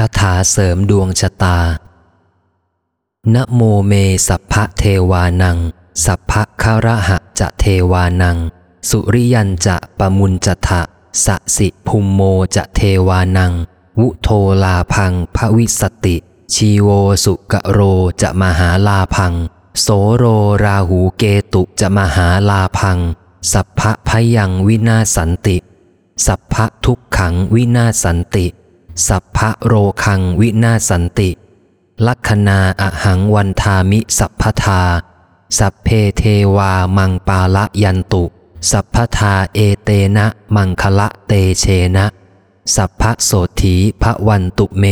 คาถาเสริมดวงชะตา นะโมเมสัพพะเทวานัง สัพพะคารหะจะเทวานัง สุริยันจะปะมุนจะทะสะสิภูมโมจะเทวานัง วุโทลาพังพระวิสติ ชีโวสุกะโรจะมหาลาพัง โสโรราหูเกตุจะมหาลาพัง สัพพะพยังวินาศสันติ สัพพะทุกขังวินาศสันติ สัพพะโรคังวินาศสันติ ลัคนาอหังวันทามิสัพพทา สัพเพเทวามังปาละยันตุ สัพพทาเอเตนะมังคละเตเชนะ สัพพะโสถีพระวันตุเม